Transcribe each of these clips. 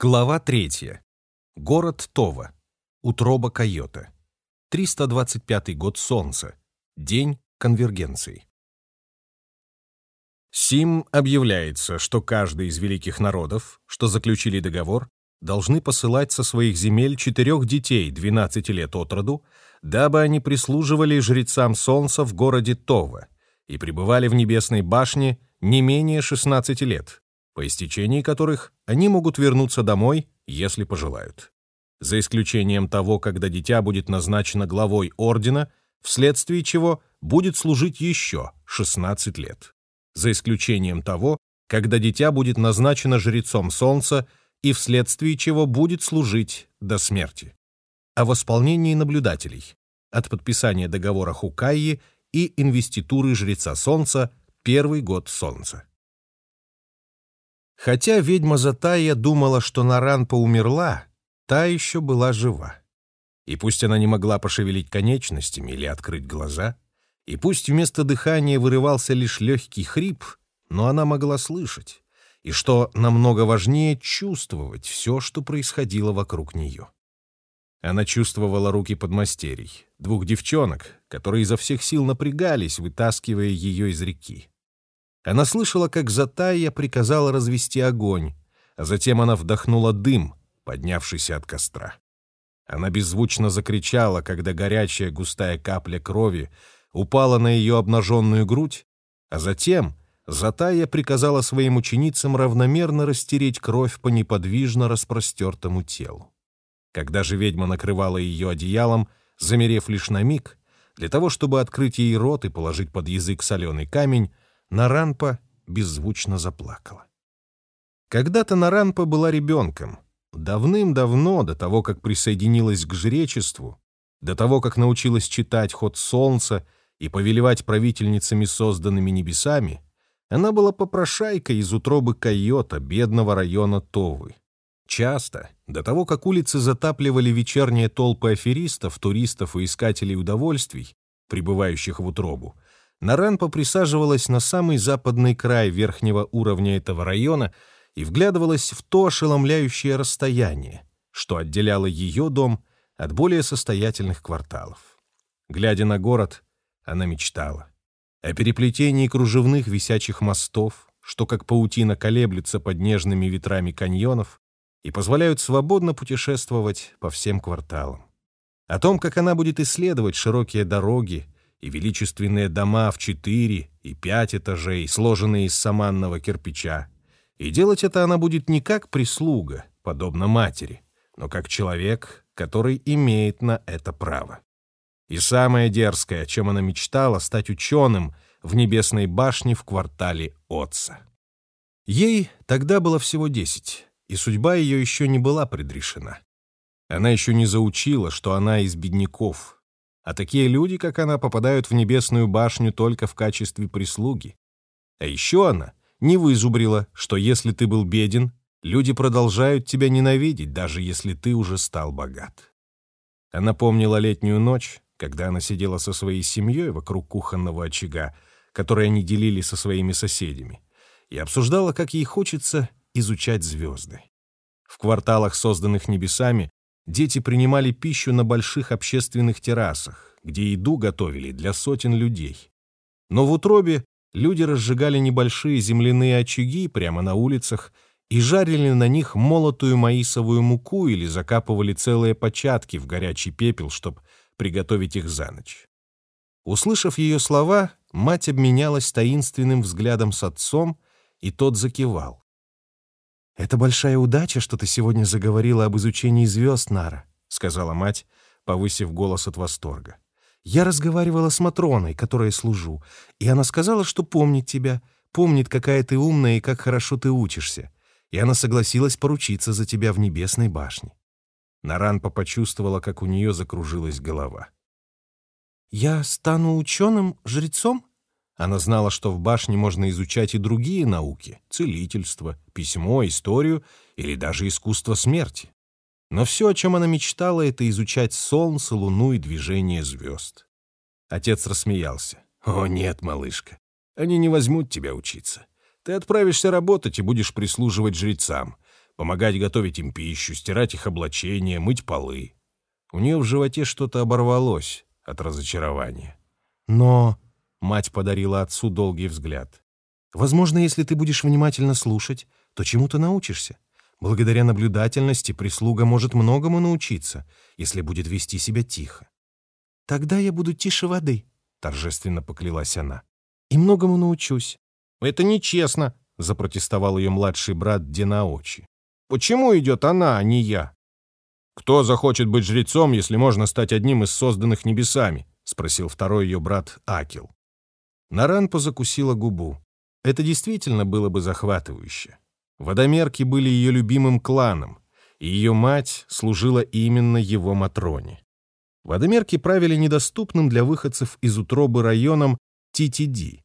Глава 3. Город Това. Утроба койота. 325 год Солнца. День конвергенции. Сим объявляется, что каждый из великих народов, что заключили договор, должны посылать со своих земель четырех детей 12 лет от роду, дабы они прислуживали жрецам Солнца в городе Това и пребывали в небесной башне не менее 16 лет, по истечении которых они могут вернуться домой, если пожелают. За исключением того, когда дитя будет назначено главой ордена, вследствие чего будет служить еще 16 лет. За исключением того, когда дитя будет назначено жрецом солнца и вследствие чего будет служить до смерти. О восполнении наблюдателей. От подписания договора Хукайи и инвеституры жреца солнца первый год солнца. Хотя ведьма Затая думала, что Наранпа умерла, та еще была жива. И пусть она не могла пошевелить конечностями или открыть глаза, и пусть вместо дыхания вырывался лишь легкий хрип, но она могла слышать, и, что намного важнее, чувствовать все, что происходило вокруг нее. Она чувствовала руки подмастерий, двух девчонок, которые изо всех сил напрягались, вытаскивая ее из реки. Она слышала, как Затая приказала развести огонь, а затем она вдохнула дым, поднявшийся от костра. Она беззвучно закричала, когда горячая густая капля крови упала на ее обнаженную грудь, а затем Затая приказала своим ученицам равномерно растереть кровь по неподвижно распростертому телу. Когда же ведьма накрывала ее одеялом, замерев лишь на миг, для того, чтобы открыть ей рот и положить под язык соленый камень, Наранпа беззвучно заплакала. Когда-то Наранпа была ребенком. Давным-давно, до того, как присоединилась к жречеству, до того, как научилась читать ход солнца и повелевать правительницами, созданными небесами, она была попрошайкой из утробы койота, бедного района Товы. Часто, до того, как улицы затапливали вечерние толпы аферистов, туристов и искателей удовольствий, прибывающих в утробу, Наранпа присаживалась на самый западный край верхнего уровня этого района и вглядывалась в то ошеломляющее расстояние, что отделяло ее дом от более состоятельных кварталов. Глядя на город, она мечтала о переплетении кружевных висячих мостов, что как паутина колеблется под нежными ветрами каньонов и позволяют свободно путешествовать по всем кварталам. О том, как она будет исследовать широкие дороги, и величественные дома в четыре и пять этажей, сложенные из саманного кирпича. И делать это она будет не как прислуга, подобно матери, но как человек, который имеет на это право. И самое дерзкое, чем она мечтала, стать ученым в небесной башне в квартале Отца. Ей тогда было всего десять, и судьба ее еще не была предрешена. Она еще не заучила, что она из бедняков — а такие люди, как она, попадают в небесную башню только в качестве прислуги. А еще она не вызубрила, что если ты был беден, люди продолжают тебя ненавидеть, даже если ты уже стал богат. Она помнила летнюю ночь, когда она сидела со своей семьей вокруг кухонного очага, который они делили со своими соседями, и обсуждала, как ей хочется изучать звезды. В кварталах, созданных небесами, дети принимали пищу на больших общественных террасах, где еду готовили для сотен людей. Но в утробе люди разжигали небольшие земляные очаги прямо на улицах и жарили на них молотую маисовую муку или закапывали целые початки в горячий пепел, чтобы приготовить их за ночь. Услышав ее слова, мать обменялась таинственным взглядом с отцом, и тот закивал. «Это большая удача, что ты сегодня заговорила об изучении звезд, Нара», — сказала мать, повысив голос от восторга. «Я разговаривала с Матроной, которой служу, и она сказала, что помнит тебя, помнит, какая ты умная и как хорошо ты учишься, и она согласилась поручиться за тебя в небесной башне». Наранпа почувствовала, как у нее закружилась голова. «Я стану ученым, жрецом?» Она знала, что в башне можно изучать и другие науки — целительство, письмо, историю или даже искусство смерти. Но все, о чем она мечтала, это изучать солнце, луну и движение звезд. Отец рассмеялся. «О, нет, малышка, они не возьмут тебя учиться. Ты отправишься работать и будешь прислуживать жрецам. помогать готовить им пищу, стирать их облачения, мыть полы. У нее в животе что-то оборвалось от разочарования. Но мать подарила отцу долгий взгляд. Возможно, если ты будешь внимательно слушать, то чему-то научишься. Благодаря наблюдательности прислуга может многому научиться, если будет вести себя тихо. «Тогда я буду тише воды», — торжественно поклялась она. «И многому научусь». «Это нечестно», — запротестовал ее младший брат Динаочи. «Почему идет она, а не я?» «Кто захочет быть жрецом, если можно стать одним из созданных небесами?» — спросил второй ее брат Акил. Наранпа закусила губу. Это действительно было бы захватывающе. Водомерки были ее любимым кланом, и ее мать служила именно его Матроне. Водомерки правили недоступным для выходцев из утробы районом ТТД.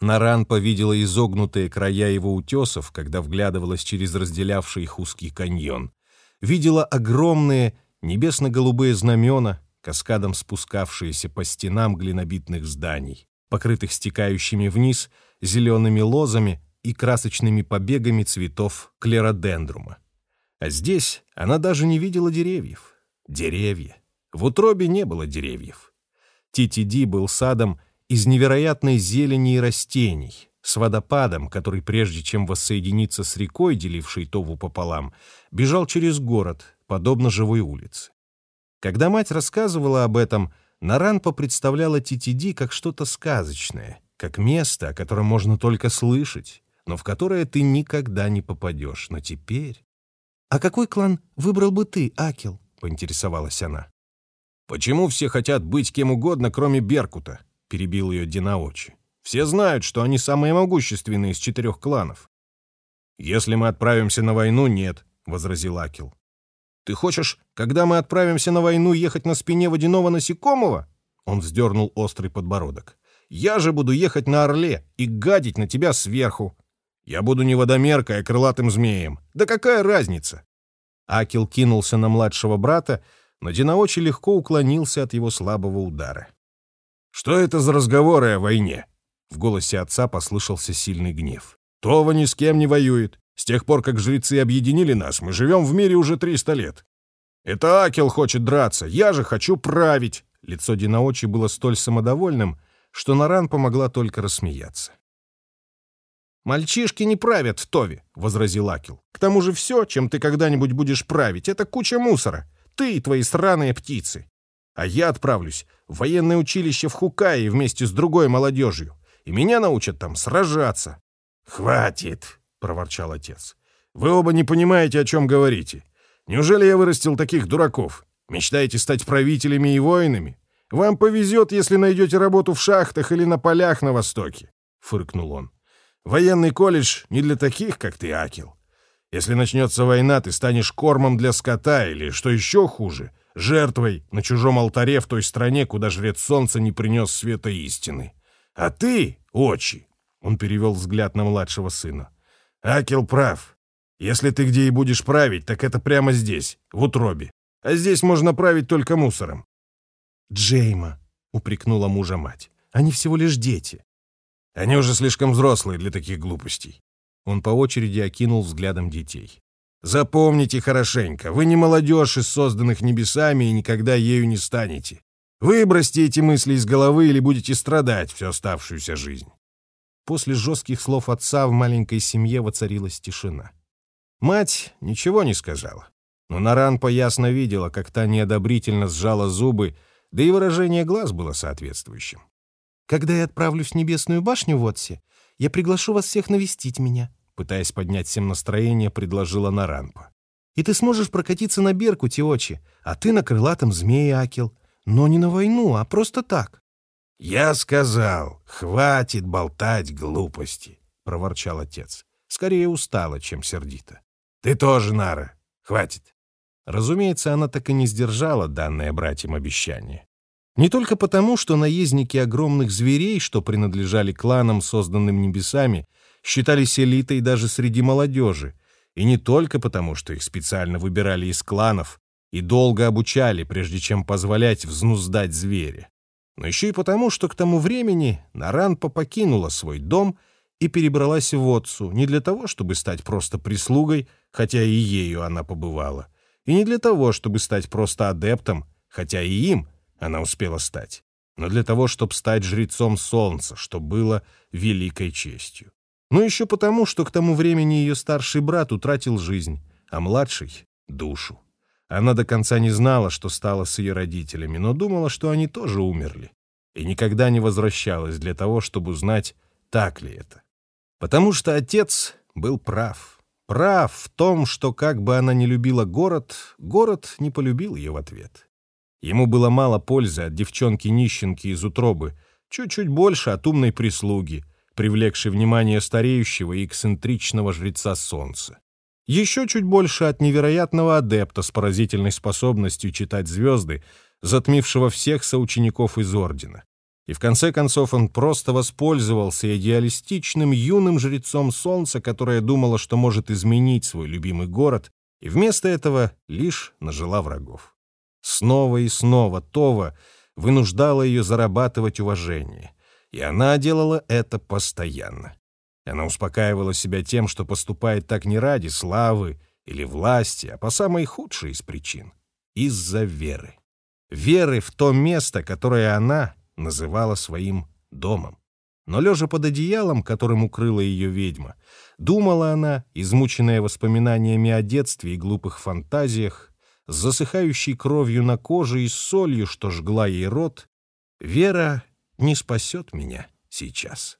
Наран повидела изогнутые края его утесов, когда вглядывалась через разделявший их узкий каньон. Видела огромные небесно-голубые знамена, каскадом спускавшиеся по стенам глинобитных зданий, покрытых стекающими вниз зелеными лозами и красочными побегами цветов клеродендрума. А здесь она даже не видела деревьев. Деревья. В утробе не было деревьев. Титиди был садом из невероятной зелени и растений, с водопадом, который, прежде чем воссоединиться с рекой, делившей Тову пополам, бежал через город, подобно живой улице. Когда мать рассказывала об этом, Наранпа представляла Титиди как что-то сказочное, как место, о котором можно только слышать, но в которое ты никогда не попадешь. Но теперь... «А какой клан выбрал бы ты, Акел?» — поинтересовалась она. «Почему все хотят быть кем угодно, кроме Беркута?» — перебил ее Динаочи. «Все знают, что они самые могущественные из четырех кланов». «Если мы отправимся на войну, нет», — возразил Акил. «Ты хочешь, когда мы отправимся на войну, ехать на спине водяного насекомого?» Он вздернул острый подбородок. «Я же буду ехать на орле и гадить на тебя сверху. Я буду не водомеркой, а крылатым змеем. Да какая разница?» Акил кинулся на младшего брата, но Динаочи легко уклонился от его слабого удара. «Что это за разговоры о войне?» В голосе отца послышался сильный гнев. «Това ни с кем не воюет. С тех пор, как жрецы объединили нас, мы живем в мире уже триста лет. Это Акел хочет драться, я же хочу править!» Лицо Динаочи было столь самодовольным, что Наран помогла только рассмеяться. «Мальчишки не правят в Тове», — возразил Акел. «К тому же все, чем ты когда-нибудь будешь править, это куча мусора. Ты и твои сраные птицы. А я отправлюсь в военное училище в Хукае вместе с другой молодежью, и меня научат там сражаться». «Хватит», — проворчал отец. «Вы оба не понимаете, о чем говорите. Неужели я вырастил таких дураков? Мечтаете стать правителями и воинами? Вам повезет, если найдете работу в шахтах или на полях на Востоке», — фыркнул он. «Военный колледж не для таких, как ты, Акил. Если начнется война, ты станешь кормом для скота или, что еще хуже, жертвой на чужом алтаре в той стране, куда жрец солнца не принес света истины. А ты, очи, он перевел взгляд на младшего сына. Акел прав. Если ты где и будешь править, так это прямо здесь, в утробе. А здесь можно править только мусором. Джейма, упрекнула мужа мать. Они всего лишь дети. Они уже слишком взрослые для таких глупостей. Он по очереди окинул взглядом детей. «Запомните хорошенько, вы не молодежь из созданных небесами и никогда ею не станете. Выбросьте эти мысли из головы или будете страдать всю оставшуюся жизнь». После жестких слов отца в маленькой семье воцарилась тишина. Мать ничего не сказала, но Наранпа ясно видела, как та неодобрительно сжала зубы, да и выражение глаз было соответствующим. «Когда я отправлюсь в Небесную башню в Отсе, я приглашу вас всех навестить меня», пытаясь поднять всем настроение, предложила Наранпа. «И ты сможешь прокатиться на Берку, Теочи, а ты на крылатом змее, Акел. Но не на войну, а просто так». «Я сказал, хватит болтать глупости», — проворчал отец. Скорее устало, чем сердито. «Ты тоже, Нара, хватит». Разумеется, она так и не сдержала данное братьям обещание. Не только потому, что наездники огромных зверей, что принадлежали кланам, созданным небесами, считались элитой даже среди молодежи, и не только потому, что их специально выбирали из кланов и долго обучали, прежде чем позволять взнуздать зверя, но еще и потому, что к тому времени Наранпа покинула свой дом и перебралась в Отцу не для того, чтобы стать просто прислугой, хотя и ею она побывала, и не для того, чтобы стать просто адептом, хотя и им она успела стать, но для того, чтобы стать жрецом солнца, что было великой честью. Но еще потому, что к тому времени ее старший брат утратил жизнь, а младший — душу. Она до конца не знала, что стало с ее родителями, но думала, что они тоже умерли, и никогда не возвращалась для того, чтобы узнать, так ли это. Потому что отец был прав. Прав в том, что как бы она ни любила город, город не полюбил ее в ответ. Ему было мало пользы от девчонки-нищенки из утробы, чуть-чуть больше от умной прислуги, привлекшей внимание стареющего и эксцентричного жреца солнца. Еще чуть больше от невероятного адепта с поразительной способностью читать звезды, затмившего всех соучеников из Ордена. И в конце концов он просто воспользовался идеалистичным юным жрецом солнца, которая думала, что может изменить свой любимый город, и вместо этого лишь нажила врагов. Снова и снова Това вынуждала ее зарабатывать уважение, и она делала это постоянно. Она успокаивала себя тем, что поступает так не ради славы или власти, а по самой худшей из причин — из-за веры. Веры в то место, которое она называла своим домом. Но лежа под одеялом, которым укрыла ее ведьма, думала она, измученная воспоминаниями о детстве и глупых фантазиях, с засыхающей кровью на коже и солью, что жгла ей рот, Вера не спасет меня сейчас.